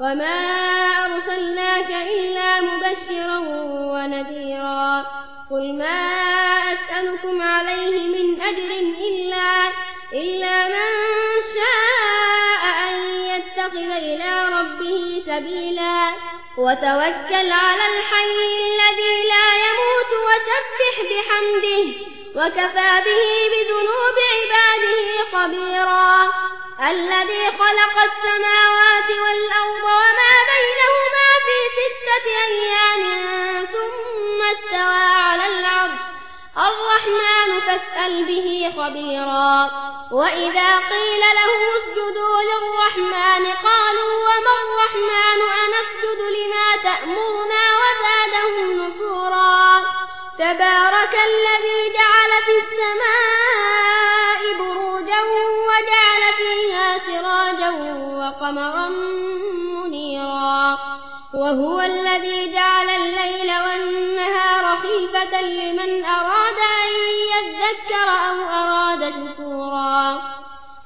وما أرسلناك إلا مبشرا ونذيرا قل ما أسألكم عليه من أجر إلا, إلا من شاء أن يتخذ إلى ربه سبيلا وتوكل على الحي الذي لا يموت وسبح بحمده وكفى به بذنوب عباده خبيرا الذي خلق السماوات خبيرا. وإذا قيل له اسجدوا للرحمن قالوا وما الرحمن؟ أنسجد لما تأمرنا وزادهم نفورا. تبارك الذي جعل في السماء بروجا وجعل فيها سراجا وقمرا منيرا. وهو الذي جعل الليل والنهار خيفة لمن أراد أن يذكر أو أراد شكورا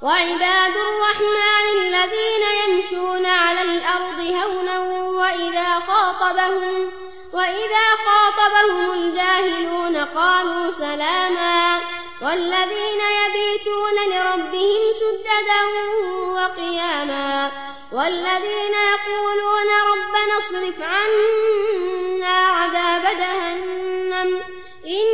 وعباد الرحمن الذين يمشون على الأرض هونا وإذا خاطبهم, وإذا خاطبهم الجاهلون قالوا سلاما. والذين يبيتون لربهم سجدا وقياما. والذين يقولون ربنا اصرف عنا عذاب جهنم إن